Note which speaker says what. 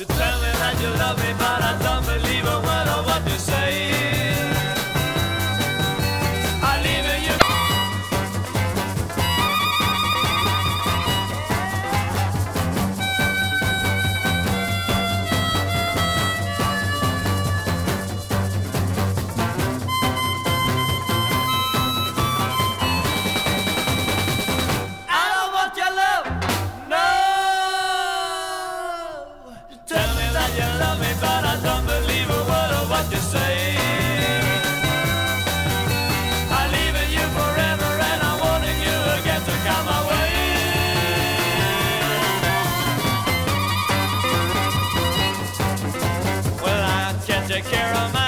Speaker 1: You tell me that you love me, but I care of my